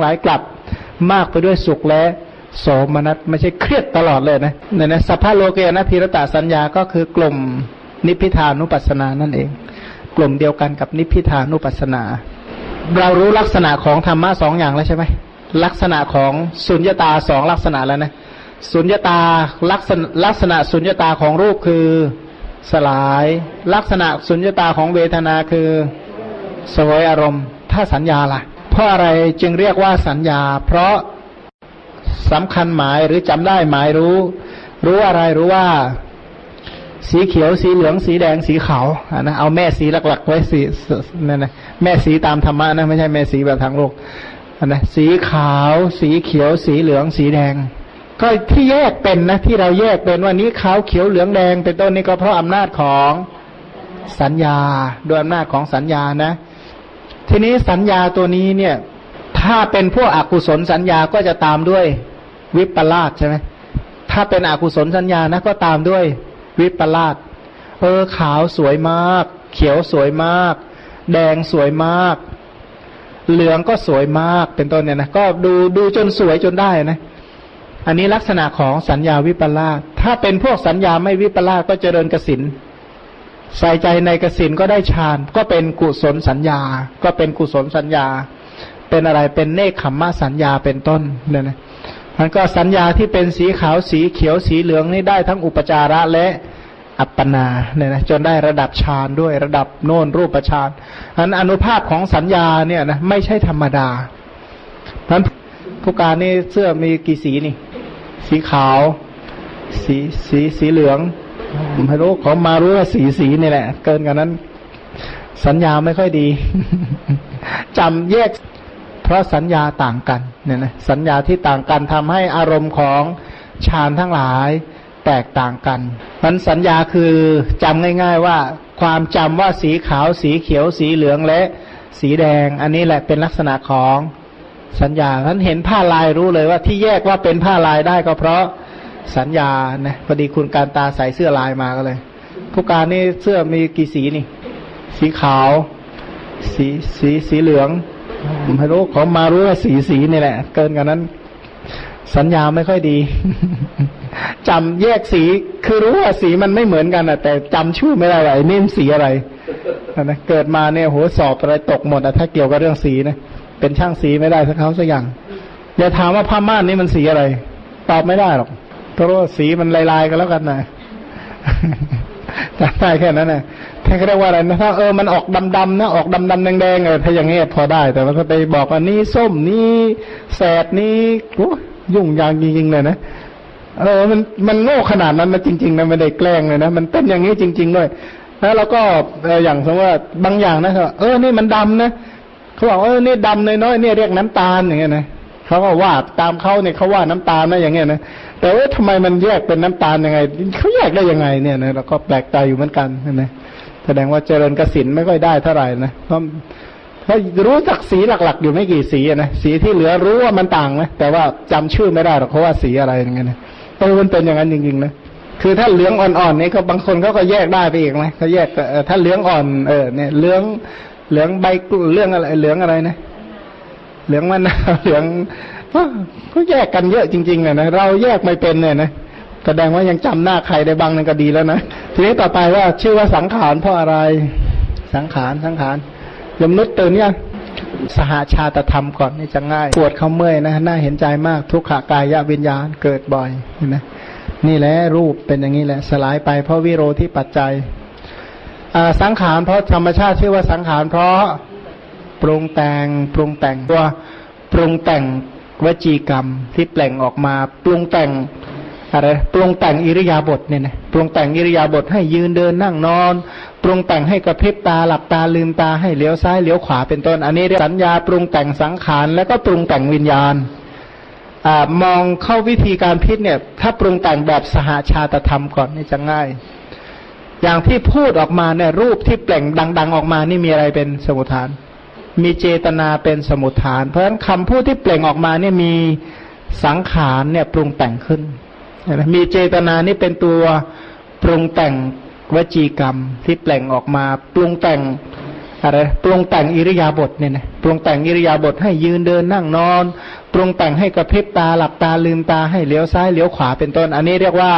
หลายกลับมากไปด้วยสุขและโสมนัสไม่ใช่เครียดตลอดเลยนะเนี่ยนะสัพพะโลเกนะพิรตาสัญญาก็คือกลุ่มนิพพิทานุปัสสนานั่นเอง กลุ่มเดียวกันกับนิพพิทานุปัสสนา เรารู้ลักษณะของธรรมะสองอย่างแล้วใช่ไหมลักษณะของสุญญตาสองลักษณะแล้วนะสุญญตาลักษณะลักษณะสุญญตาของรูปคือสลาย ลักษณะสุญญตาของเวทนาคือสวยอารมณ์ ถ้าสัญญาล่ะ เพราะอะไรจึงเรียกว่าสัญญา เพราะสำคัญหมายหรือจำได้หมายรู้ รู้อะไรรู้ว่า สีเขียวสีเหลืองสีแดงสีขาวนะเอาแม่สีหลักๆไว้สีนั่นนะแม่สีตามธรรมะนะไม่ใช่แม่สีแบบทางโลกนะสีขาว สีเขียว สีเหลือง สีแดง ก็ที่แยกเป็นนะ ที่เราแยกเป็นว่านี้ขาวเขียวเหลืองแดงเป็นต้นนี้ก็เพราะอำนาจของสัญญาโดยอำนาจของสัญญานะ ทีนี้สัญญาตัวนี้เนี่ย ถ้าเป็นพวกอกุศลสัญญาก็จะตามด้วยวิปลาสใช่ไหมถ้าเป็นอกุศลสัญญานะก็ตามด้วยวิปลาสเออขาวสวยมาก เขียวสวยมาก แดงสวยมาก เหลืองก็สวยมากเป็นต้นเนี่ยนะก็ดูดูจนสวยจนได้นะ อันนี้ลักษณะของสัญญาวิปลาสถ้าเป็นพวกสัญญาไม่วิปลาสก็เจริญกสิน ใส่ใจในกสินก็ได้ฌาน ก็เป็นกุศลสัญญา ก็เป็นกุศลสัญญา เป็นอะไรเป็นเนคขมมะสัญญาเป็นต้นเนี่ยนะมันก็สัญญาที่เป็นสีขาวสีเขียวสีเหลืองนี่ได้ทั้งอุปจาระและอัปปนาเนี่ยนะจนได้ระดับฌานด้วยระดับโน่นรูปฌานอันอนุภาพของสัญญาเนี่ยนะไม่ใช่ธรรมดาเพราะผู้การนี่เสื้อมีกี่สีนี่ สีขาว สีสีสีเหลือง ไม่รู้เขามารู้ว่าสีสีนี่แหละ เกินกันนั้น สัญญาไม่ค่อยดีจำแยก เพราะสัญญาต่างกัน เนี่ยนะสัญญาที่ต่างกันทำให้อารมณ์ของฌานทั้งหลายแตกต่างกันมันสัญญาคือจำง่าย ๆว่า ความจำว่าสีขาว สีเขียว สีเหลืองและ สีแดง อันนี้แหละเป็นลักษณะของสัญญาท่านเห็นผ้าลายรู้เลยว่าที่แยกว่าเป็นผ้าลายได้ก็เพราะ สัญญานะพอดีคุณการตาใส่เสื้อลายมาก็เลย ผู้การนี่เสื้อมีกี่สีนี่ สีขาว สีสีสีเหลืองไม่รู้เขามารู้ว่าสีสีนี่แหละ เกินกันนั้น สัญญาไม่ค่อยดีจำแยกสีคือรู้ว่าสีมันไม่เหมือนกันอะ แต่จำชื่อไม่ได้ว่าไอ้นี่สีอะไรนะเกิดมาเนี่ยโหสอบอะไรตกหมดอะถ้าเกี่ยวกับเรื่องสีนะเป็นช่างสีไม่ได้สักเขาสักอย่างอย่าถามว่าผ้าม่านนี่มันสีอะไร ตอบไม่ได้หรอก เพราะว่าสีมันลายๆกันแล้วกันนะจำได้แค่นั้นนะแค่เรียกว่าอะไรนะถ้าเออมันออกดำๆนะออกดำๆแดงๆเออถ้าอย่างเงี้ยพอได้ แต่ว่าถ้าไปบอกว่านี่ส้มนี่แสดนี่ยุ่งยากจริงๆเลยนะเออมันมันโง่ขนาดนั้นนะจริงๆนะไม่ได้แกล้งเลยนะมันเป็นอย่างนี้จริง ๆ ด้วยแล้วเราก็อย่างสมมติว่าบางอย่างนะเออนี่มันดำนะเขาบอกเออนี่ดำน้อยๆเนี่ยเรียกน้ำตาลอย่างเงี้ยนะเขาก็ว่าตามเขาเนี่ยเขาว่าน้ำตาลนะอย่างเงี้ยนะ แต่ว่าทำไมมันแยกเป็นน้ำตาลยังไงเขาแยกได้ยังไงเนี่ยนะเราก็แปลกใจอยู่เหมือนกันนะแสดงว่าเจริญกสินไม่ค่อยได้เท่าไหร่นะเพราะถ้ารู้จักสีหลัก ๆ อยู่ไม่กี่สีนะสีที่เหลือรู้ว่ามันต่างนะแต่ว่าจำชื่อไม่ได้หรอกเพราะว่าสีอะไรอย่างเงี้ยนะต้อมันเป็นอย่างนั้นจริงๆนะคือถ้าเหลืองอ่อนๆนี่ก็บางคนเขาก็แยกได้ไปอีกไหมเขาแยกถ้าเหลืองอ่อนเออเนี่ยเหลืองเหลืองใบเรื่องอะไรเหลืองอะไรนะเหลืองมันเหลือง ก็แยกกันเยอะจริงๆเนี่ยนะเราแยกไม่เป็นเนี่ยนะแสดงว่ายังจำหน้าใครได้บ้างนั่นก็ดีแล้วนะทีนี้ต่อไปว่าชื่อว่าสังขารเพราะอะไร สังขารสังขารยมนุษย์ตื่นยังสหาชาตธรรมก่อนนี่จะง่าย ปวดเขาเมื่อยนะน่าเห็นใจมากทุกขากายวิญญาณเกิดบ่อยเห็นไหมนี่แหละรูปเป็นอย่างนี้แหละ สลายไปเพราะวิโรที่ปัจจัยสังขารเพราะธรรมชาติชื่อว่าสังขารเพราะปรุงแต่งปรุงแต่งตัวปรุงแต่ง วจีกรรมที่แปลงออกมาปรุงแต่งอะไรปรุงแต่งอิริยาบถเนี่ยนะปรุงแต่งอิริยาบถให้ยืนเดินนั่งนอน ปรุงแต่งให้กระพริบตาหลับตาลืมตาให้เลี้ยวซ้ายเลี้ยวขวาเป็นต้น อันนี้สัญญาปรุงแต่งสังขารแล้วก็ปรุงแต่งวิญญาณอมองเข้าวิธีการพิษเนี่ย ถ้าปรุงแต่งแบบสหาชาตธรรมก่อนนี่จะง่าย อย่างที่พูดออกมาเนี่ยรูปที่เปล่งดัง ๆ ออกมานี่มีอะไรเป็นสมุทฐาน มีเจตนาเป็นสมุทฐาน เพราะฉะนั้นคำพูดที่เปล่งออกมาเนี่ยมีสังขารเนี่ยปรุงแต่งขึ้น มีเจตนานี่เป็นตัวปรุงแต่งวจีกรรมที่เปล่งออกมา ปรุงแต่งอะไรปรุงแต่งอิริยาบถเนี่ยนะปรุงแต่งอิริยาบถให้ยืนเดินนั่งนอน ปรุงแต่งให้กระพริบตาหลับตาลืมตาให้เลี้ยวซ้ายเลี้ยวขวาเป็นต้น อันนี้เรียกว่า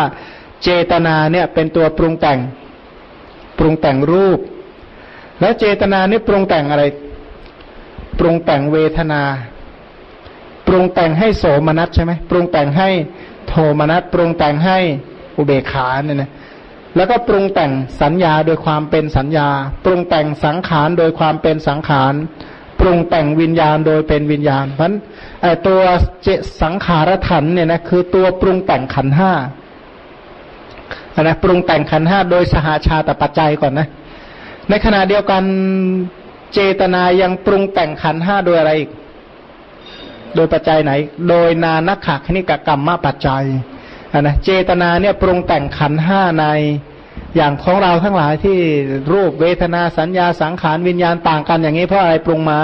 เจตนาเนี่ยเป็นตัวปรุงแต่ง ปรุงแต่งรูป แล้วเจตนานี่ปรุงแต่งอะไร ปรุงแต่งเวทนา ปรุงแต่งให้โสมนัสใช่ไหมปรุงแต่งให้โทมนัสปรุงแต่งให้อุเบกขาเนี่ยนะแล้วก็ปรุงแต่งสัญญาโดยความเป็นสัญญา ปรุงแต่งสังขารโดยความเป็นสังขาร ปรุงแต่งวิญญาณโดยเป็นวิญญาณ เพราะไอตัวเจสังขารถันเนี่ยนะคือตัวปรุงแต่งขันห้านะปรุงแต่งขันห้าโดยสหาชาตปัจจัยก่อนนะ ในขณะเดียวกัน เจตนายังปรุงแต่งขันห้าโดยอะไรอีก โดยปัจจัยไหน โดยนานักขะคณิกกรรมมาปัจจัยนะเจตนาเนี่ยปรุงแต่งขันห้าในอย่างของเราทั้งหลายที่รูปเวทนาสัญญาสังขารวิญญาณต่างกันอย่างนี้เพราะอะไรปรุงมา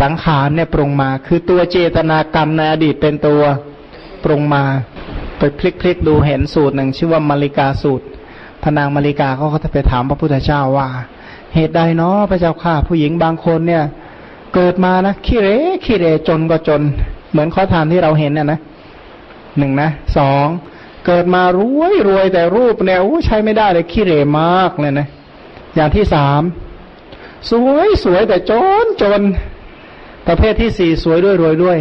สังขารเนี่ยปรุงมา คือตัวเจตนากรรมในอดีตเป็นตัวปรุงมา ไปพลิกๆดูเห็นสูตรหนึ่งชื่อว่ามาริกาสูตรพนางมาริกาเขาก็จะไปถามพระพุทธเจ้าว่า เหตุใดเนาะพระเจ้าข้าผู้หญิงบางคนเนี่ย เกิดมานะขี้เรขี้เรจนก็จน เหมือนข้อทานที่เราเห็นน่ะนะหนึ่งนะสองเกิดมารวยรวยแต่รูปเนี่ยใช้ไม่ได้เลยขี้เรมากเลยนะอย่างที่สามสวยสวยแต่จนจน ประเภทที่สี่สวยด้วยรวยด้วย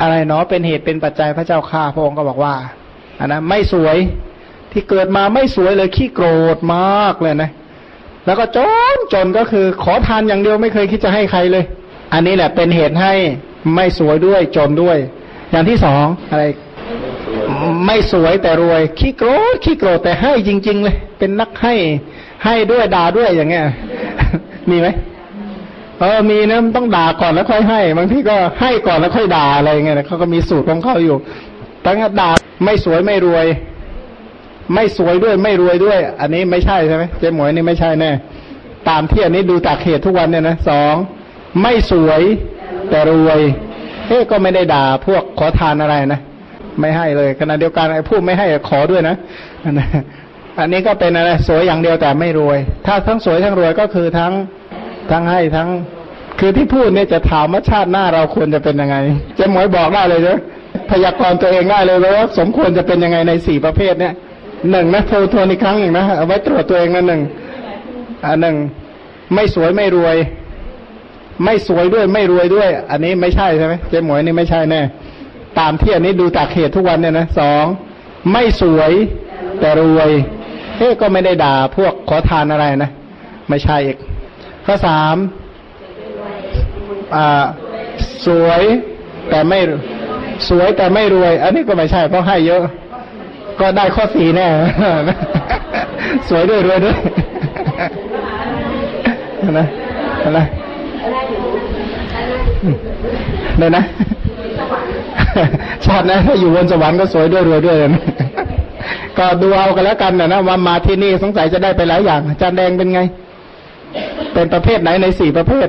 อะไรเนาะเป็นเหตุเป็นปัจจัยพระเจ้าข้าพระองค์ก็บอกว่าอันนะไม่สวยที่เกิดมาไม่สวยเลยขี้โกรธมากเลยนะ แล้วก็จนจนก็คือขอทานอย่างเดียวไม่เคยคิดจะให้ใครเลย อันนี้แหละเป็นเหตุให้ไม่สวยด้วยจนด้วย อย่างที่สองอะไร ไม่สวยแต่รวย ขี้โกรธขี้โกรธแต่ให้จริง ๆ เลย เป็นนักให้ให้ด้วยด่าด้วยอย่างเงี้ยมีไหมเออมีนะต้องด่าก่อนแล้วค่อยให้ บางทีก็ให้ก่อนแล้วค่อยด่าอะไรเงี้ยเขาก็มีสูตรของเขาอยู่ตั้งด่าไม่สวยไม่รวย ไม่สวยด้วยไม่รวยด้วย อันนี้ไม่ใช่ใช่ไหมเจ๊หมวยนี่ไม่ใช่แน่ตามที่อันนี้ดูจากเหตุทุกวันเนี่ยนะสองไม่สวยแต่รวยเอ๊ก็ไม่ได้ด่าพวกขอทานอะไรนะไม่ให้เลยขณะเดียวกันไอ้ผู้ไม่ให้ขอด้วยนะอันนี้ก็เป็นอะไรสวยอย่างเดียวแต่ไม่รวย ถ้าทั้งสวยทั้งรวยก็คือทั้งทั้งให้ทั้ง คือที่พูดเนี่ยจะถามว่าชาติหน้าเราควรจะเป็นยังไงจะหมวยบอกได้เลยเนาะพยากรณ์ตัวเองได้เลยว่าสมควรจะเป็นยังไงในสี่ประเภทเนี่ย หนึ่งนะโทรทวนอีกครั้งหนึ่งนะเอาไว้ตรวจตัวเองนั่นหนึ่งอันหนึ่งไม่สวยไม่รวย ไม่สวยด้วยไม่รวยด้วย อันนี้ไม่ใช่ใช่ไหมเจ๊หมวยนี่ไม่ใช่แน่ตามที่อันนี้ดูจากเหตุทุกวันเนี่ยนะสองไม่สวยแต่รวยเอ๊ก็ไม่ได้ด่าพวกขอทานอะไรนะ ไม่ใช่อีกข้อสามอ่าสวยแต่ไม่สวยแต่ไม่รวย อันนี้ก็ไม่ใช่เพราะให้เยอะ ก็ได้ข้อสี่แน่ สวยด้วยรวยด้วยนะนะเลยนะ ชาตินะถ้าอยู่บนสวรรค์ก็สวยด้วยรวยด้วยนะก็ดูเอากันแล้วกันนะนะว่ามาที่นี่สงสัยจะได้ไปหลายอย่างจานแดงเป็นไง เป็นประเภทไหนในสี่ประเภท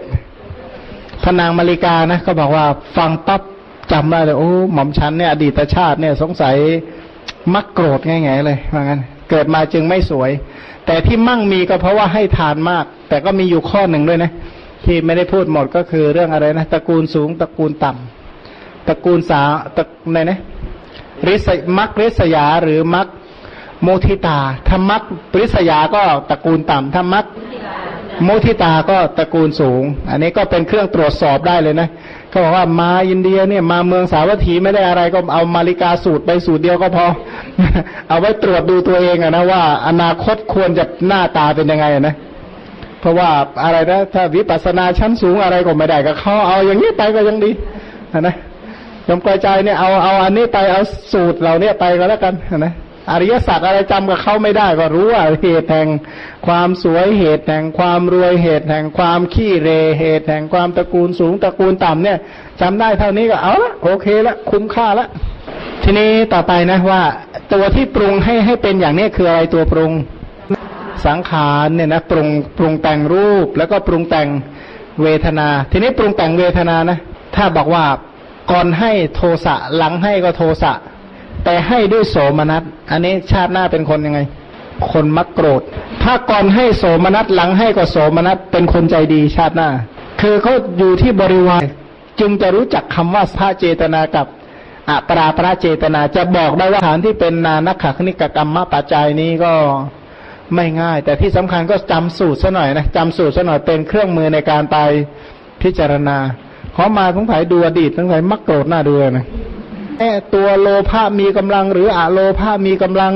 พนางมาริกานะก็บอกว่าฟังปั๊บจำได้เลยโอ้หม่อมชันเนี่ยอดีตชาติเนี่ยสงสัย มักโกรธง่ายๆเลยว่างั้น เกิดมาจึงไม่สวย แต่ที่มั่งมีก็เพราะว่าให้ทานมาก แต่ก็มีอยู่ข้อหนึ่งด้วยนะ ที่ไม่ได้พูดหมดก็คือเรื่องอะไรนะตระกูลสูงตระกูลต่ำตระกูลสาตระไหนนะริษมักริษยาหรือมักโมทิตาถ้ามักริษยาก็ตระกูลต่ำถ้ามักโมทิตาก็ตระกูลสูง อันนี้ก็เป็นเครื่องตรวจสอบได้เลยนะ เขาบอกว่ามาอินเดียเนี่ยมาเมืองสาวัตถีไม่ได้อะไรก็เอามาริกาสูตรไปสูตรเดียวก็พอ เอาไว้ตรวจดูตัวเองอะนะว่า อนาคตควรจะหน้าตาเป็นยังไงนะ เพราะว่าอะไรนะถ้าวิปัสสนาชั้นสูงอะไรก็ไม่ได้ก็เขาเอาอย่างนี้ไปก็ยังดีนะยมกระจายเนี่ยเอาเอาอันนี้ไปเอาสูตรเราเนี่ยไปก็แล้วกันนะ อริยสัจอะไรจำกับเขาไม่ได้ก็รู้ว่าเหตุแห่งความสวยเหตุแห่งความรวยเหตุแห่งความขี้เรเหตุแห่งความตระกูลสูงตระกูลต่ำเนี่ยจำได้เท่านี้ก็เอาละโอเคละคุ้มค่าละทีนี้ต่อไปนะว่า ตัวที่ปรุงให้ให้เป็นอย่างนี้คืออะไรตัวปรุงสังขารเนี่ยนะปรุงปรุงแต่งรูปแล้วก็ปรุงแต่งเวทนา ทีนี้ปรุงแต่งเวทนานะ ถ้าบอกว่าก่อนให้โทสะหลังให้ก็โทสะ แต่ให้ด้วยโสมนัส อันนี้ชาติหน้าเป็นคนยังไง คนมักโกรธ ถ้าก่อนให้โสมนัสหลังให้ก็โสมนัสเป็นคนใจดีชาติหน้า คือเขาอยู่ที่บริวารจึงจะรู้จักคำว่าพระเจตนากับอัปราพระเจตนาจะบอกได้ว่าฐานที่เป็นนานักขคณิกกรรมมาปัจจัยนี้ก็ไม่ง่าย แต่ที่สำคัญก็จำสูตรซะหน่อยนะจำสูตรซะหน่อยเป็นเครื่องมือในการไปพิจารณาขอมาสงสัยดูอดีตสงสัยมักโกรธหน้าดูนะ ตัวโลภะมีกำลัง หรืออะโลภะมีกำลัง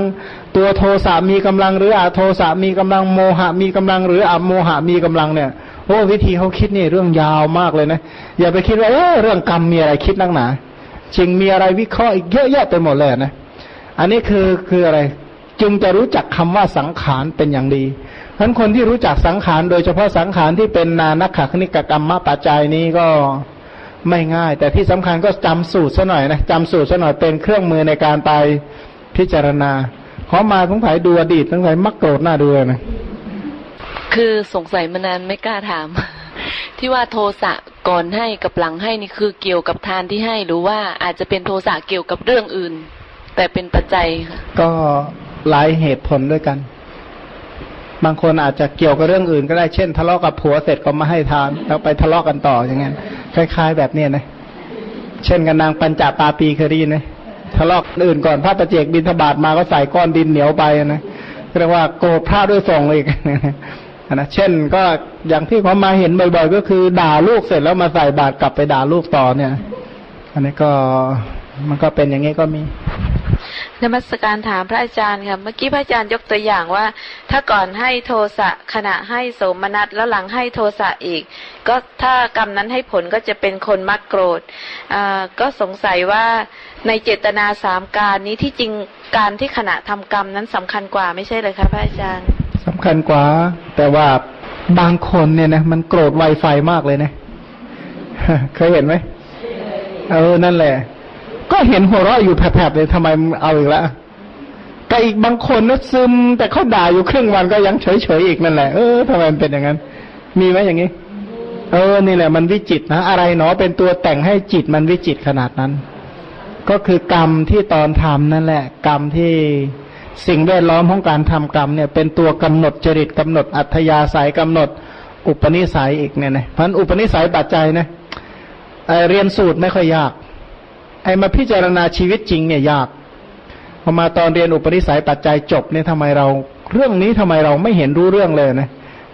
ตัวโทสะมีกำลัง หรืออะโทสะมีกำลังโมหะมีกำลัง หรืออะโมหะมีกำลังเนี่ยโอ้วิธีเขาคิดนี่เรื่องยาวมากเลยนะอย่าไปคิดว่าเออเรื่องกรรมมีอะไรคิดนักหนาจริงมีอะไรวิเคราะห์อีกเยอะแยะไปหมดเลยนะอันนี้คือคืออะไร จึงจะรู้จักคำว่าสังขารเป็นอย่างดีฉะนั้นคนที่รู้จักสังขารโดยเฉพาะสังขารที่เป็นนานักขคณิกกรรมมาปัจจัยนี้ก็ ไม่ง่าย แต่ที่สำคัญก็จำสูตรซะหน่อยนะจำสูตรซะหน่อยเป็นเครื่องมือในการไปพิจารณาขอมาสงสัยดูอดีตสงสัยมักโกรธหน้าดูนะคือสงสัยมานานไม่กล้าถาม ที่ว่าโทสะก่อนให้กับหลังให้นี่คือเกี่ยวกับทานที่ให้หรือว่าอาจจะเป็นโทสะเกี่ยวกับเรื่องอื่น แต่เป็นปัจจัยค่ะก็หลายเหตุผลด้วยกัน บางคนอาจจะเกี่ยวกับเรื่องอื่นก็ได้เช่น ทะเลาะกับผัวเสร็จก็มาให้ทานแล้วไปทะเลาะกันต่ออย่างเงี้ยคล้ายๆ แบบเนี้ยนะเช่นกันนางปัญจปาปีเคยได้ยินไหมทะเลาะอื่นก่อนพระประเจกบินทบาทมาก็ใส่ก้อนดินเหนียวไปนะเรียกว่าโกรธพระด้วยส่งอีกนะเช่นก็อย่างที่เขามาเห็นบ่อยๆ ก็คือด่าลูกเสร็จแล้วมาใส่บาตรกลับไปด่าลูกต่อเนี่ย อันนี้ก็มันก็เป็นอย่างนี้ก็มี นมัสการถามพระอาจารย์ค่ะ เมื่อกี้พระอาจารย์ยกตัวอย่างว่า ถ้าก่อนให้โทสะขณะให้โสมนัสแล้วหลังให้โทสะอีก ก็ถ้ากรรมนั้นให้ผลก็จะเป็นคนมักโกรธอ่าก็สงสัยว่าในเจตนาสามการนี้ที่จริงการที่ขณะทำกรรมนั้นสำคัญกว่าไม่ใช่เลยคะพระอาจารย์สำคัญกว่า แต่ว่าบางคนเนี่ยนะมันโกรธไวไฟมากเลยนะเคยเห็นไหมเออนั่นแหละ ก็เห็นหัวเราะอยู่แผลบๆเลยทำไมเอาอีกแล้วแต่อีกบางคนนะซึม แต่เขาด่าอยู่ครึ่งวันก็ยังเฉยๆอีกนั่นแหละเออทำไมมันเป็นอย่างนั้น มีไหมอย่างนี้ เออนี่แหละมันวิจิตนะ อะไรเนาะเป็นตัวแต่งให้จิตมันวิจิตขนาดนั้น ก็คือกรรมที่ตอนทำนั่นแหละ กรรมที่สิ่งแวดล้อมของการทำกรรมเนี่ย เป็นตัวกำหนดจริตกำหนดอัธยาศัยกำหนดอุปนิสัยอีกเนี่ยนะเพราะอุปนิสัยปัจจัยนะเรียนสูตรไม่ค่อยยาก ไอ้มาพิจารณาชีวิตจริงเนี่ยยากพอมาตอนเรียนอุปนิสัยปัจจัยจบเนี่ยทำไมเรา เรื่องนี้ทำไมเราไม่เห็นรู้เรื่องเลยนะ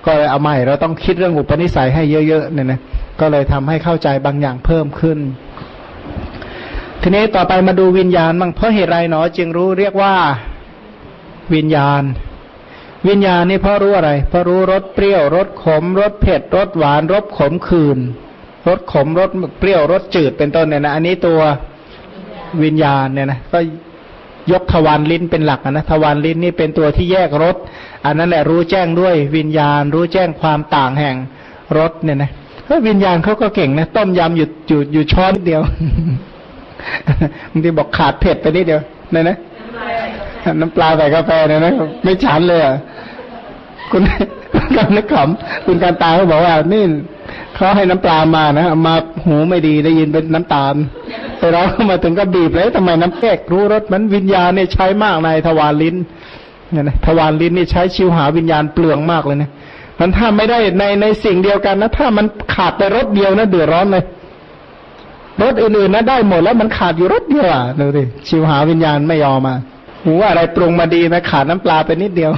ก็เลยเอาใหม่เราต้องคิดเรื่องอุปนิสัยให้เยอะๆเนี่ยนะก็เลยทำให้เข้าใจบางอย่างเพิ่มขึ้น ทีนี้ต่อไปมาดูวิญญาณมั่งเพราะเหตุไรเนาะจึงรู้เรียกว่าวิญญาณ วิญญาณนี่เพราะรู้อะไร เพราะรู้รสเปรี้ยวรสขมรสเผ็ดรสหวานรสขมขื่นรสขมรสเปรี้ยวรสจืดเป็นต้นเนี่ยนะอันนี้ตัว วิญญาณเนี่ยนะก็ยกทวารลิ้นเป็นหลักนะทวารลิ้นนี่เป็นตัวที่แยกรสอันนั้นแหละรู้แจ้งด้วยวิญญาณ รู้แจ้งความต่างแห่งรสเนี่ยนะเพราะวิญญาณเขาก็เก่งนะ ต้มยำอยู่อยู่อยู่ช้อนเดียวบางทีบอกขาดเผ็ดไปนิดเดียวเนี่ยนะน้ำปลาใส่กาแฟเนี่ยนะไม่ฉันเลยอะคุณการนึกขำคุณการตาเขาบอกว่านี่ เขาให้น้ำปลามานะมาหูไม่ดีได้ยินเป็นน้ำตาลแต่เราเข้ามาถึงก็บีบเลยทำไมน้ำแกกรู้รสมันวิญญาณเนี่ยใช้มากในทวารลิ้นเนี่ยนะทวารลิ้นนี่ใช้ชิวหาวิญญาณเปลืองมากเลยนะมันถ้าไม่ได้ในในสิ่งเดียวกันนะ ถ้ามันขาดแต่รสเดียวนะเดือดร้อนเลยรสอื่นๆนะได้หมดแล้วมันขาดอยู่รสเดียวอะดูดิชิวหาวิญญาณไม่ยอมมาหูว่าอะไรปรุงมาดีนะขาดน้ำปลาไปนิดเดียว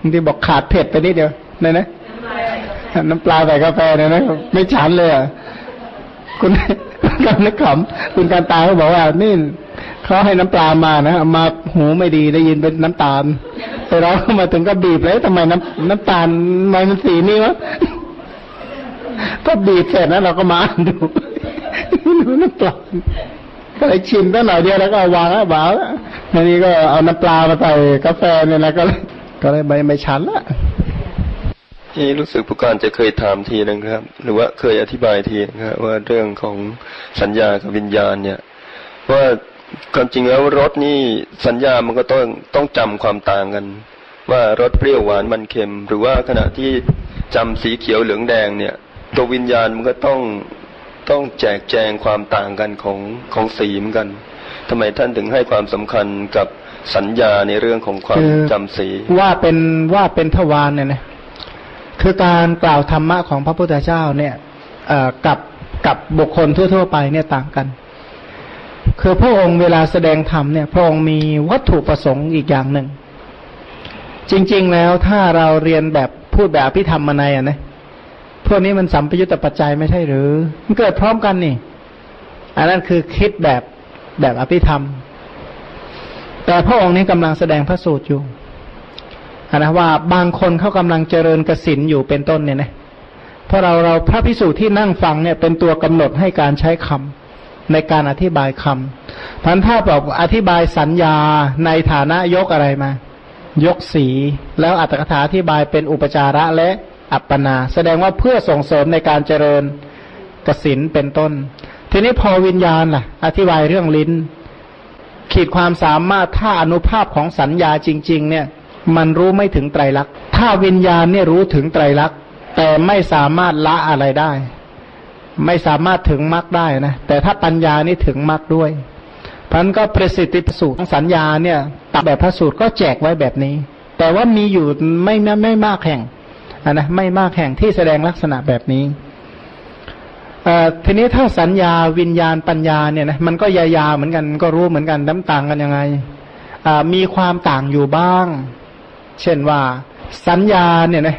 บางทีบอกขาดเผ็ดไปนิดเดียวนี่นะ น้ำปลาใส่กาแฟเนี่ยนะไม่ฉันเลยอะคุณการนึกขำคุณการตาเขาบอกว่า นี่เขาให้น้ำปลามานะมาหูไม่ดีได้ยินเป็นน้ำตาลแต่เราเข้ามาถึงก็บีบเลยทำไมน้ำน้ำตาลมันสีนี่วะก็บีบเสร็จแล้วเราก็มาดูดูน้ำตาลก็เลยชิมตั้งหน่อยเดียวแล้วก็วางแล้ววางแล้วนี่ก็เอาน้ำปลามาใส่กาแฟเนี่ยนะก็เลยก็เลยไม่ไม่ชันละ ที่รู้สึกผู้การจะเคยถามทีนึงครับ หรือว่าเคยอธิบายทีนะครับว่าเรื่องของสัญญากับวิญญาณเนี่ย ว่าความจริงแล้วรสนี่สัญญามันก็ต้องต้องจำความต่างกัน ว่ารสเปรี้ยวหวานมันเค็ม หรือว่าขณะที่จำสีเขียวเหลืองแดงเนี่ย ตัววิญญาณมันก็ต้องต้องแจกแจงความต่างกันของของสีเหมือนกันทำไมท่านถึงให้ความสำคัญกับสัญญาในเรื่องของความจำศีว่าเป็นว่าเป็นทวารเนี่ยนะ คือการกล่าวธรรมะของพระพุทธเจ้าเนี่ยกับกับบุคคลทั่ว ๆ ไปเนี่ยต่างกัน คือพระองค์เวลาแสดงธรรมเนี่ยพระองค์มีวัตถุประสงค์อีกอย่างหนึ่ง จริง ๆ แล้วถ้าเราเรียนแบบพูดแบบพิธรรมมาในอะนะพวกนี้มันสัมปยุตตปัจจัยไม่ใช่หรือ มันเกิดพร้อมกันนี่ อันนั้นคือคิดแบบแบบอภิธรรม แต่พระองค์นี้กำลังแสดงพระสูตรอยู่ นะว่าบางคนเขากำลังเจริญกสินอยู่เป็นต้นเนี่ยนะเพราะเราเราพระพิสูจน์ที่นั่งฟังเนี่ยเป็นตัวกำหนดให้การใช้คำในการอธิบายคำพันถ้าบอกอธิบายสัญญาในฐานะยกอะไรมา ยกสี แล้วอัตถกถาอธิบายเป็นอุปจาระและอัปปนา แสดงว่าเพื่อส่งเสริมในการเจริญกสินเป็นต้น ทีนี้พอวิญญาณล่ะ อธิบายเรื่องลิ้น ขีดความสามารถถ้าอนุภาพของสัญญาจริง ๆ เนี่ย มันรู้ไม่ถึงไตรลักษณ์ถ้าวิญญาณเนี่ยรู้ถึงไตรลักษณ์แต่ไม่สามารถละอะไรได้ ไม่สามารถถึงมรรคได้นะแต่ถ้าปัญญานี่ถึงมรรคด้วยพันก็ประสิทธิสูตรสัญญาเนี่ยตัแบบพระสูตรก็แจกไว้แบบนี้ แต่ว่ามีอยู่ไม่ไม่ไม่มากแห่งนะไม่มากแห่งที่แสดงลักษณะแบบนี้ทีนี้ถ้าสัญญาวิญญาณปัญญาเนี่ยนะมันก็ยายาเหมือนกันก็รู้เหมือนกันน้ำต่างกันยังไงมีความต่างอยู่บ้าง เช่นว่าสัญญาเนี่ยนะ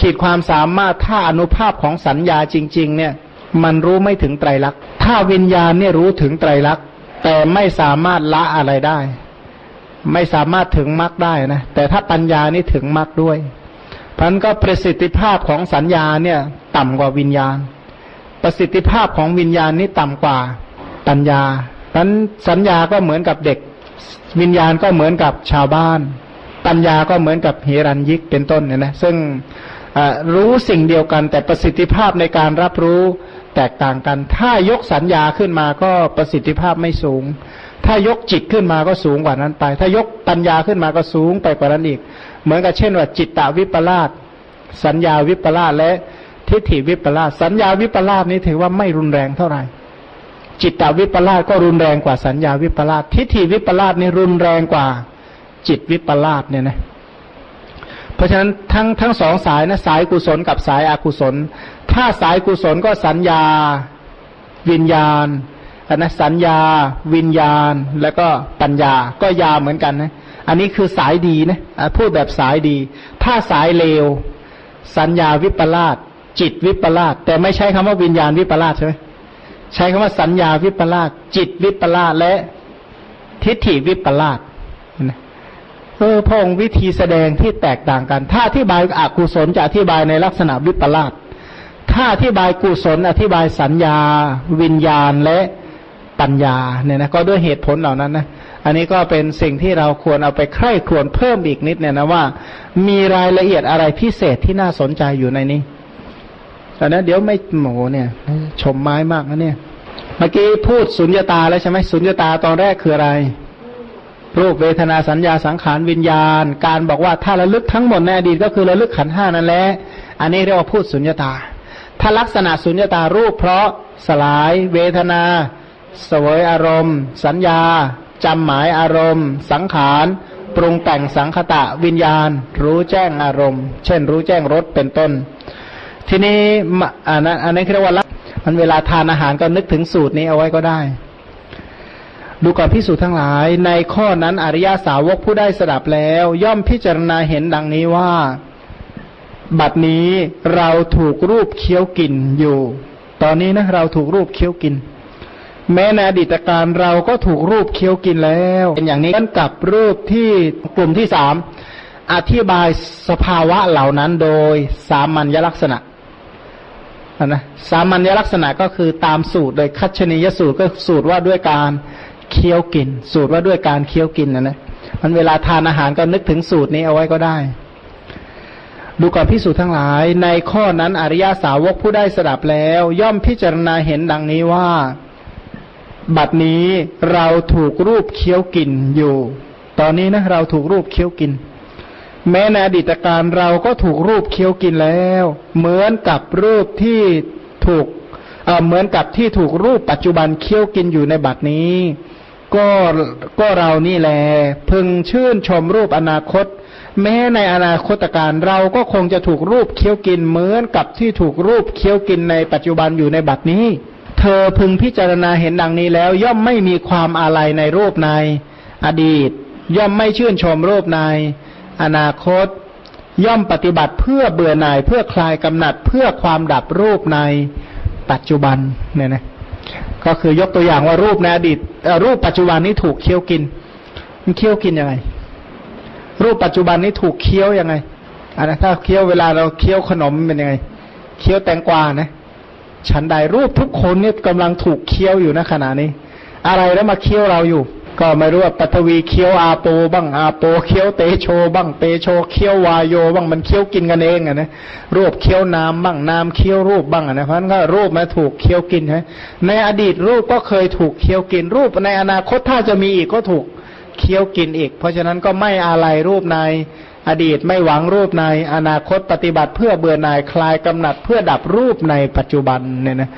ขีดความสามารถถ้าอนุภาพของสัญญาจริง ๆ เนี่ย มันรู้ไม่ถึงไตรลักษณ์ถ้าวิญญาณเนี่ยรู้ถึงไตรลักษณ์แต่ไม่สามารถละอะไรได้ ไม่สามารถถึงมรรคได้นะแต่ถ้าปัญญานี่ถึงมรรคด้วยพันก็ประสิทธิภาพของสัญญาเนี่ย ต่ำกว่าวิญญาณ ประสิทธิภาพของวิญญาณนี่ต่ำกว่าปัญญาพันสัญญาก็เหมือนกับเด็ก วิญญาณก็เหมือนกับชาวบ้าน ปัญญาก็เหมือนกับเฮรันยิกเป็นต้นเนี่ยนะซึ่งรู้สิ่งเดียวกัน แต่ประสิทธิภาพในการรับรู้แตกต่างกัน ถ้ายกสัญญาขึ้นมาก็ประสิทธิภาพไม่สูง ถ้ายกจิตขึ้นมาก็สูงกว่านั้นไป ถ้ายกปัญญาขึ้นมาก็สูงไปกว่านั้นอีก เหมือนกับเช่นว่าจิตตวิปลาสสัญญาวิปลาสและทิฏฐิวิปลาสสัญญาวิปลาสนี้ถือว่าไม่รุนแรงเท่าไหร่ จิตตวิปลาสก็รุนแรงกว่าสัญญาวิปลาสทิฏฐิวิปลาสนี่รุนแรงกว่า จิตวิปลาสเนี่ยนะเพราะฉะนั้นทั้งทั้งสองสายนะสายกุศลกับสายอกุศล ถ้าสายกุศลก็สัญญา วิญญาณนะสัญญา วิญญาณ แล้วก็ปัญญาก็ยาเหมือนกันนะ อันนี้คือสายดีนะพูดแบบสายดี ถ้าสายเลว สัญญาวิปลาสจิตวิปลาสแต่ไม่ใช้คำว่าวิญญาณวิปลาสใช่ไหมใช้คำว่าสัญญาวิปลาสจิตวิปลาสและทิฏฐิวิปลาส เออพงวิธีแสดงที่แตกต่างกัน ถ้าอธิบายอกุศลจะอธิบายในลักษณะวิปลาสถ้าอธิบายกุศลอธิบายสัญญา วิญญาณและปัญญาเนี่ยนะก็ด้วยเหตุผลเหล่านั้นนะอันนี้ก็เป็นสิ่งที่เราควรเอาไปใคร่ครวญเพิ่มอีกนิดเนี่ยนะว่า มีรายละเอียดอะไรพิเศษที่น่าสนใจอยู่ในนี้อันนั้นเดี๋ยวไม่โหมเนี่ย ชมไม้มากนะเนี่ย เมื่อกี้พูดสุญญตาแล้วใช่ไหมสุญญตาตอนแรกคืออะไร รูปเวทนาสัญญาสังขารวิญญาณ การบอกว่าถ้าระลึกทั้งหมดในอดีตก็คือระลึกขันห้านั่นแหละอันนี้เรียกว่าพูดสุญญตา ถ้าลักษณะสุญญตารูปเพราะสลาย เวทนา สวยอารมณ์ สัญญาจำหมายอารมณ์ สังขารปรุงแต่งสังคตะวิญญาณ รู้แจ้งอารมณ์ เช่น รู้แจ้งรสเป็นต้น ทีนี้อันนั้นอันนี้เรียกว่ามันเวลาทานอาหารก็นึกถึงสูตรนี้เอาไว้ก็ได้ ดูก่อนพิสูจน์ทั้งหลาย ในข้อนั้นอริยาสาวกผู้ได้สดับแล้ว ย่อมพิจารณาเห็นดังนี้ว่า บัดนี้เราถูกรูปเคี้ยวกินอยู่ ตอนนี้นะเราถูกรูปเคี้ยวกิน แม้ในอดีตการเราก็ถูกรูปเคี้ยวกินแล้ว เป็นอย่างนี้กันกับรูปที่กลุ่มที่สามอธิบายสภาวะเหล่านั้นโดยสามัญลักษณะนะสามัญลักษณะก็คือตามสูตรโดยคัชนียสูตรก็สูตรว่าด้วยการ เคี้ยวกิน สูตรว่าด้วยการเคี้ยวกินนะนะมันเวลาทานอาหารก็นึกถึงสูตรนี้เอาไว้ก็ได้ดูก่อนพิสูจน์ทั้งหลาย ในข้อนั้นอริยาสาวกผู้ได้สดับแล้ว ย่อมพิจารณาเห็นดังนี้ว่า บัดนี้เราถูกรูปเคี้ยวกินอยู่ ตอนนี้นะเราถูกรูปเคี้ยวกิน แม้ในอดีตการเราก็ถูกรูปเคี้ยวกินแล้ว เหมือนกับรูปที่ถูกเหมือนกับที่ถูกรูปปัจจุบันเคี้ยวกินอยู่ในบัดนี้ ก็ก็เรานี่แหละพึงชื่นชมรูปอนาคต แม้ในอนาคตการเราก็คงจะถูกรูปเคี้ยวกินเหมือนกับที่ถูกรูปเคี้ยวกินในปัจจุบันอยู่ในบัดนี้ เธอพึงพิจารณาเห็นดังนี้แล้ว ย่อมไม่มีความอาลัยในรูปในอดีต ย่อมไม่ชื่นชมรูปในอนาคต ย่อมปฏิบัติเพื่อเบื่อหน่ายเพื่อคลายกำหนัดเพื่อความดับรูปในปัจจุบันเนี่ยนะ ก็คือยกตัวอย่างว่ารูปในอดีตรูปปัจจุบันนี้ถูกเคี้ยวกิน มันเคี้ยวกินยังไง รูปปัจจุบันนี้ถูกเคี้ยวยังไงอันนั้นถ้าเคี้ยวเวลาเราเคี้ยวขนมเป็นยังไง เคี้ยวแตงกวานะฉันใดรูปทุกคนเนี่ยกำลังถูกเคี้ยวอยู่นะขณะนี้ อะไรแล้วมาเคี้ยวเราอยู่ ก็ไม่รู้ว่าปฐวีเคี้ยวอาโปบ้างอาโปเคี้ยวเตโช บ้างเตโชเคี้ยววายโยบ้างมันเคี้ยวกินกันเองอะนะรูปเคี้ยวน้ำบ้างน้ำเคี้ยวรูปบ้างอะนะเพราะนั้นก็รูปมาถูกเคี้ยวกินใช่ในอดีตรูปก็เคยถูกเคี้ยวกิน รูปในอนาคตถ้าจะมีอีกก็ถูกเคี้ยวกินอีก เพราะฉะนั้นก็ไม่อะไรรูปในอดีตไม่หวังรูปในอนาคตปฏิบัติเพื่อเบื่อหน่ายคลายกำหนัดเพื่อดับรูปในปัจจุบันเนี่ยนะ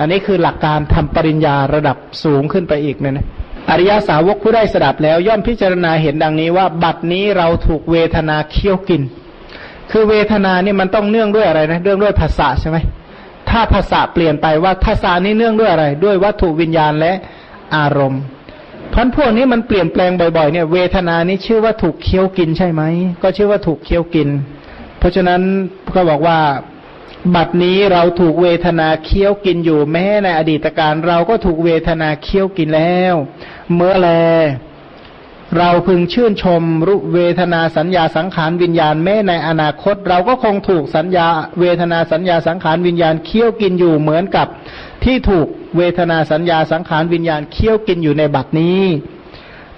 อันนี้คือหลักการทำปริญญาระดับสูงขึ้นไปอีกเนี่ยนะ อริยสาวกผู้ได้สดับแล้วย่อมพิจารณาเห็นดังนี้ว่า บัดนี้เราถูกเวทนาเคี้ยวกิน คือเวทนานี่มันต้องเนื่องด้วยอะไรนะเนื่องด้วยภาษาใช่ไหมถ้าภาษาเปลี่ยนไปว่าภาษานี้เนื่องด้วยอะไร ด้วยวัตถุวิญญาณและอารมณ์พันพวกนี้มันเปลี่ยนแปลงบ่อยๆ เนี่ยเวทนานี้ชื่อว่าถูกเคี้ยวกินใช่ไหมก็ชื่อว่าถูกเคี้ยวกิน เพราะฉะนั้นก็บอกว่า บัดนี้เราถูกเวทนาเคี้ยวกินอยู่แม้ในอดีตการเราก็ถูกเวทนาเคี้ยวกินแล้ว เมื่อแล เราพึงชื่นชมรูปเวทนาสัญญาสังขารวิญญาณแม้ในอนาคต เราก็คงถูกสัญญาเวทนาสัญญาสังขารวิญญาณเคี้ยวกินอยู่เหมือนกับ ที่ถูกเวทนาสัญญาสังขารวิญญาณเคี้ยวกินอยู่ในบัดนี้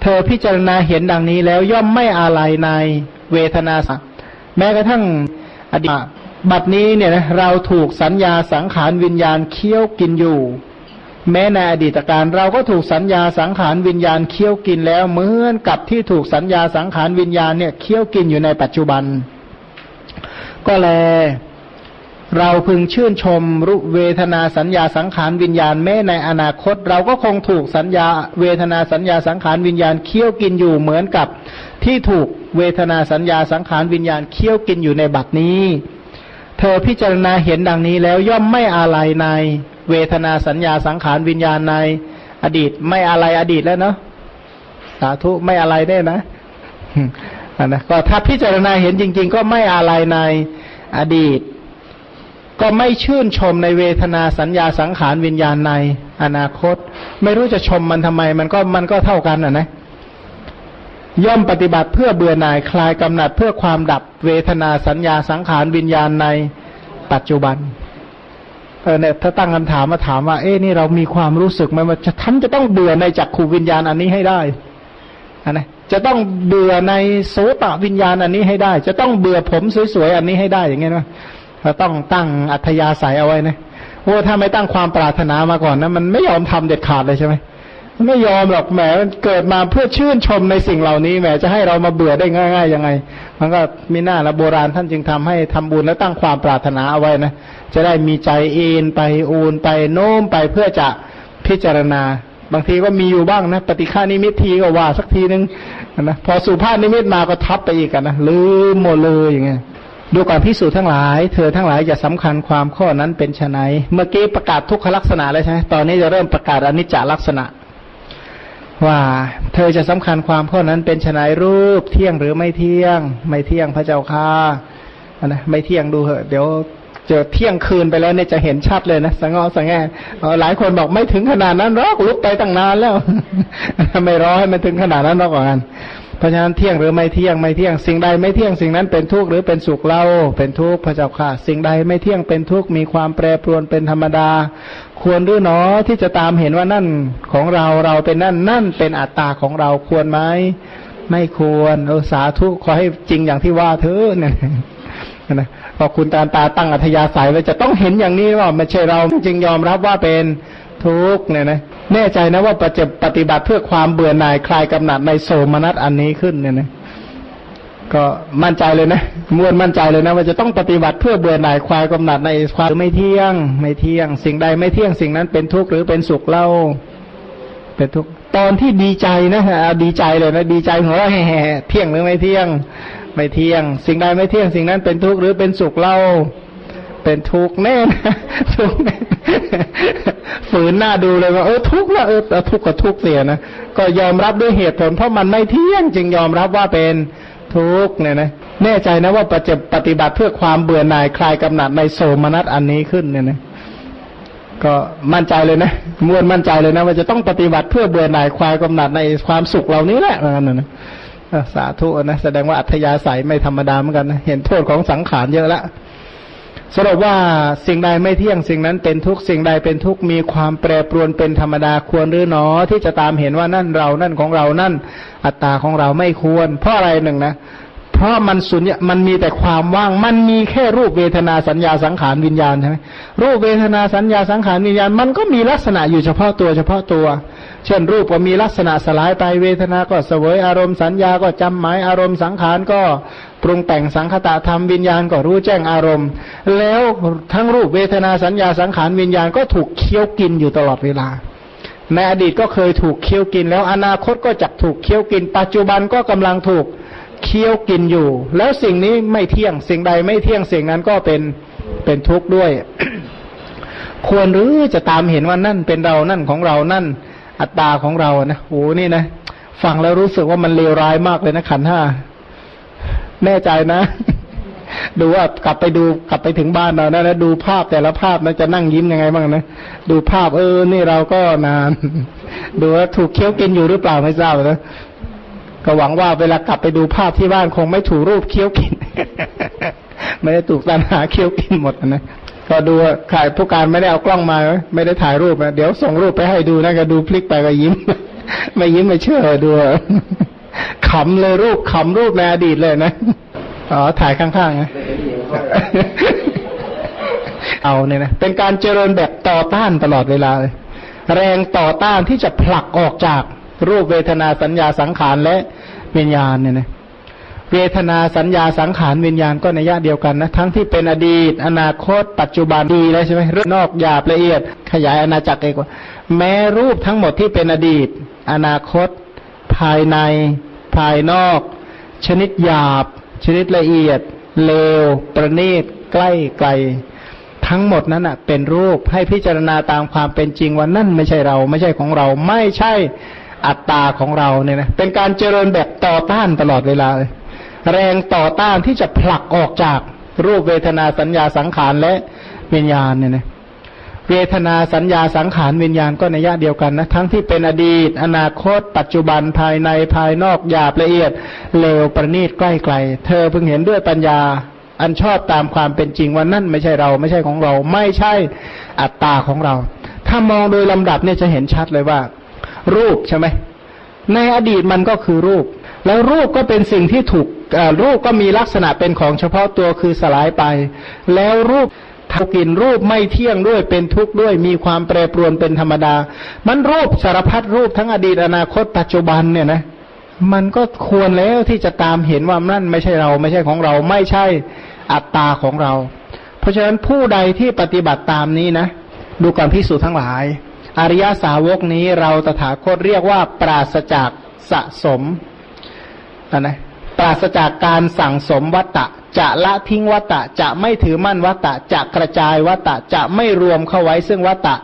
เธอพิจารณาเห็นดังนี้แล้วย่อมไม่อาลัยในเวทนาสัแม้กระทั่งอดีต บัดนี้เนี่ยนะเราถูกสัญญาสังขารวิญญาณเคี้ยวกินอยู่ แม้ในอดีตการเราก็ถูกสัญญาสังขารวิญญาณเคี้ยวกินแล้วเหมือนกับที่ถูกสัญญาสังขารวิญญาณเนี่ยเคี้ยวกินอยู่ในปัจจุบัน ก็แล เราพึงชื่นชมรุเวทนาสัญญาสังขารวิญญาณแม้ในอนาคต เราก็คงถูกสัญญาเวทนาสัญญาสังขารวิญญาณเคี้ยวกินอยู่เหมือนกับที่ถูกเวทนาสัญญาสังขารวิญญาณเคี้ยวกินอยู่ในบัดนี้ เธอพิจารณาเห็นดังนี้แล้วย่อมไม่อะไรในเวทนาสัญญาสังขารวิญญาณในอดีต ไม่อะไรอดีตแล้วเนาะสาธุไม่อะไรได้นะนะก็ถ้าพิจารณาเห็นจริง ๆ ก็ไม่อะไรในอดีต ก็ไม่ชื่นชมในเวทนาสัญญาสังขารวิญญาณในอนาคต ไม่รู้จะชมมันทำไม มันก็มันก็เท่ากันอะนะ ย่อมปฏิบัติเพื่อเบื่อหน่ายคลายกำหนัดเพื่อความดับเวทนาสัญญาสังขารวิญญาณในปัจจุบันเออเนี่ยถ้าตั้งคำถามมาถามว่า เอ๊นี่เรามีความรู้สึกไหมว่าจะท่านจะต้องเบื่อในจักขูวิญญาณอันนี้ให้ได้อันนะจะต้องเบื่อในโสตวิญญาณอันนี้ให้ได้ จะต้องเบื่อผมสวยๆอันนี้ให้ได้อย่างเงี้ยนะเราต้องตั้งอัธยาศัยเอาไว้นะโอ้ถ้าไม่ตั้งความปรารถนามาก่อนนะมันไม่ยอมทำเด็ดขาดเลยใช่ไหม ไม่ยอมหรอกแหมเกิดมาเพื่อชื่นชมในสิ่งเหล่านี้แหมจะให้เรามาเบื่อได้ง่ายๆยังไง มันก็มีหน้าละโบราณท่านจึงทำให้ทำบุญและตั้งความปรารถนาเอาไว้นะจะได้มีใจเอ็นไปอูนไปโน้มไปเพื่อจะพิจารณา บางทีก็มีอยู่บ้างนะปฏิฆานิมิตทีก็ว่าสักทีนึงนะพอสุภาพนิมิตมาก็ทับไปอีกกันนะลืมหมดเลยอย่างเงี้ยดูก่อนพิสูจน์ทั้งหลาย เธอทั้งหลายจะสำคัญความข้อนั้นเป็นไนเมื่อกี้ประกาศทุกขลักษณะแล้วใช่ไหมตอนนี้จะเริ่มประกาศอนิจจลักษณะ ว่าเธอจะสำคัญความข้อนั้นเป็นชนายรูปเที่ยงหรือไม่เที่ยง ไม่เที่ยงพระเจ้าค่ะนะไม่เที่ยงดูเหอะเดี๋ยวเจอเที่ยงคืนไปแล้วเนี่ยจะเห็นชัดเลยนะสังอสังแงหลายคนบอกไม่ถึงขนาดนั้นหรอกลุกไปตั้งนานแล้ว ไม่รอให้มันถึงขนาดนั้นหรอกกัน เพราะฉะนั้นเที่ยงหรือไม่เที่ยงไม่เที่ยงสิ่งใดไม่เที่ยงสิ่งนั้นเป็นทุกข์หรือเป็นสุขเล่าเป็นทุกข์พระเจ้าค่ะ สิ่งใดไม่เที่ยงเป็นทุกข์มีความแปรปรวนเป็นธรรมดา ควรหรือหนอที่จะตามเห็นว่านั่นของเราเราเป็นนั่นนั่นเป็นอัตตาของเราควรไหมไม่ควรเออสาธุขอให้จริงอย่างที่ว่าเธอเนี่ยนะพอคุณตาตาตั้งอัธยาศัยไว้จะต้องเห็นอย่างนี้ว่าไม่ใช่เราจริงยอมรับว่าเป็น ทุกเนี่ยนะแน่ใจนะว่าปจะปฏิบัติเพื่อความเบื่อหน่ายคลายกำหนัดในโสมนัสอันนี้ขึ้นเนี่ยนะก็มั่นใจเลยนะมวนมั่นใจเลยนะว่าจะต้องปฏิบัติเพื่อเบื่อหน่ายคลายกำหนัดในความไม่เที่ยง ไม่เที่ยง สิ่งใดไม่เที่ยงสิ่งนั้นเป็นทุกข์หรือเป็นสุขเล่า เป็นทุกข์ตอนที่ดีใจนะฮะดีใจเลยนะดีใจหัวเราะแห่เที่ยงหรือไม่เที่ยง ไม่เที่ยง สิ่งใดไม่เที่ยงสิ่งนั้นเป็นทุกข์หรือเป็นสุขเล่า เป็นทุกข์แน่นะทุกข์แน่ฝืนหน้าดูเลยว่าเออทุกข์ละเออทุกข์ก็ทุกข์เสียนะก็ยอมรับด้วยเหตุผล เพราะมันไม่เที่ยงจึงยอมรับว่าเป็นทุกข์เนี่ยนะแน่ใจนะว่าปฏิปฏิบัติเพื่อความเบื่อหน่ายคลายกำหนัดในโสมนัสอันนี้ขึ้นเนี่ยนะก็มั่นใจเลยนะมวนมั่นใจเลยนะว่าจะต้องปฏิบัติเพื่อเบื่อหน่ายคลายกำหนัดในความสุขเหล่านี้แหละนั่นนะสาธุนะแสดงว่าอัธยาศัยไม่ธรรมดาเหมือนกันนะเห็นโทษของสังขารเยอะละ สรุปว่าสิ่งใดไม่เที่ยงสิ่งนั้นเป็นทุกสิ่งใดเป็นทุกมีความแปรปรวนเป็นธรรมดาควรหรือหนอ ที่จะตามเห็นว่านั่นเรานั่นของเรานั่น อัตตาของเราไม่ควร เพราะอะไรหนึ่งนะ เพราะมันสุญญมันมีแต่ความว่าง มันมีแค่รูปเวทนาสัญญาสังขารวิญญาณใช่ไหมรูปเวทนาสัญญาสังขารวิญญาณ มันก็มีลักษณะอยู่เฉพาะตัวเฉพาะตัว เช่นรูปก็มีลักษณะสลายไปเวทนาก็เสวยอารมณ์สัญญาก็จำหมายอารมณ์สังขารก็ปรุงแต่งสังคตะธรรมวิญญาณก็รู้แจ้งอารมณ์ แล้วทั้งรูปเวทนาสัญญาสังขารวิญญาณก็ถูกเคี้ยวกินอยู่ตลอดเวลาในอดีตก็เคยถูกเคี้ยวกินแล้วอนาคตก็จะถูกเคี้ยวกิน ปัจจุบันก็กำลังถูก เคี้ยวกินอยู่ แล้วสิ่งนี้ไม่เที่ยงสิ่งใดไม่เที่ยงสิ่งนั้นก็เป็นเป็นทุกข์ด้วย ควรหรือจะตามเห็นว่านั่นเป็นเรานั่นของเรานั่น อัตตาของเรานะโอ้นี่นะฟังแล้วรู้สึกว่ามันเลวร้ายมากเลยนะขันห้าแน่ใจนะ ดูว่ากลับไปดูกลับไปถึงบ้านเรานะดูภาพแต่ละภาพนะจะนั่งยิ้มยังไงบ้างนะดูภาพเออ นี่เราก็นาน ดูว่าถูกเคี้ยวกินอยู่หรือเปล่าไม่ทราบนะ ก็หวังว่าเวลากลับไปดูภาพที่บ้านคงไม่ถูรูปเคี้ยวกิน ไม่ได้ถูกตันหาเคี้ยวกินหมดนะก็ดูขายผู้การไม่ได้เอากล้องมา ไม่ได้ถ่ายรูปนะเดี๋ยวส่งรูปไปให้ดูนะก็ดูพลิกไปก็ยิ้ม ไม่ยิ้มไม่เชื่อดูขำเลยรูปขำรูปในอดีตเลยนะอ๋อถ่ายข้างๆนะเอาเนี่ยนะเป็นการเจริญแบบต่อต้านตลอดเวลาเลย แรงต่อต้านที่จะผลักออกจากรูปเวทนาสัญญาสังขารและ วิญญาณเนี่ยนะเวทนาสัญญาสังขารวิญญาณก็ในยะเดียวกันนะทั้งที่เป็นอดีต อนาคต ปัจจุบันดีแล้วใช่ไหมเรื่องนอกหยาบละเอียด ขยายอาณาจักรเองว่าแม้รูปทั้งหมดที่เป็นอดีต อนาคต ภายใน ภายนอก ชนิดหยาบ ชนิดละเอียด เลว ประณีต ใกล้ไกล ทั้งหมดนั้นอะ เป็นรูปให้พิจารณาตามความเป็นจริงว่านั่นไม่ใช่เรา ไม่ใช่ของเรา ไม่ใช่ อัตตาของเราเนี่ยนะเป็นการเจริญแบบต่อต้านตลอดเวลาเลยแรงต่อต้านที่จะผลักออกจากรูปเวทนาสัญญาสังขารและวิญญาณเนี่ยนะเวทนาสัญญาสังขารวิญญาณก็ในญาติเดียวกันนะทั้งที่เป็นอดีต อนาคต ปัจจุบันภายในภายนอกหยาบละเอียดเลวประณีตใกล้ไกล เธอเพิ่งเห็นด้วยปัญญาอันชอบตามความเป็นจริงว่านั่นไม่ใช่เราไม่ใช่ของเรา ไม่ใช่อัตตาของเรา ถ้ามองโดยลำดับเนี่ยจะเห็นชัดเลยว่า รูปใช่ไหมในอดีตมันก็คือรูป แล้วรูปก็เป็นสิ่งที่ถูกรูปก็มีลักษณะเป็นของเฉพาะตัวคือสลายไป แล้วรูปทกินรูปไม่เที่ยงด้วยเป็นทุกข์ด้วยมีความแปรปรวนเป็นธรรมดา มันรูปสารพัดรูปทั้งอดีตอนาคตปัจจุบันเนี่ยนะมันก็ควรแล้วที่จะตามเห็นว่านั่นไม่ใช่เราไม่ใช่ของเราไม่ใช่อัตตาของเรา เพราะฉะนั้นผู้ใดที่ปฏิบัติตามนี้นะ ดูการพิสูจน์ทั้งหลาย อริยสาวกนี้เราตถาคตเรียกว่า ปราศจากสะสมนะปราศจากการสั่งสมวัตตะ จะละทิ้งวัตตะ จะไม่ถือมั่นวัตตะ จะกระจายวัตตะ จะไม่รวมเข้าไว้ซึ่งวัตตะ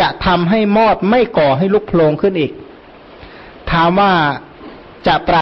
จะทำให้มอดไม่ก่อให้ลุกโผลงขึ้นอีก ถามว่าจะปรา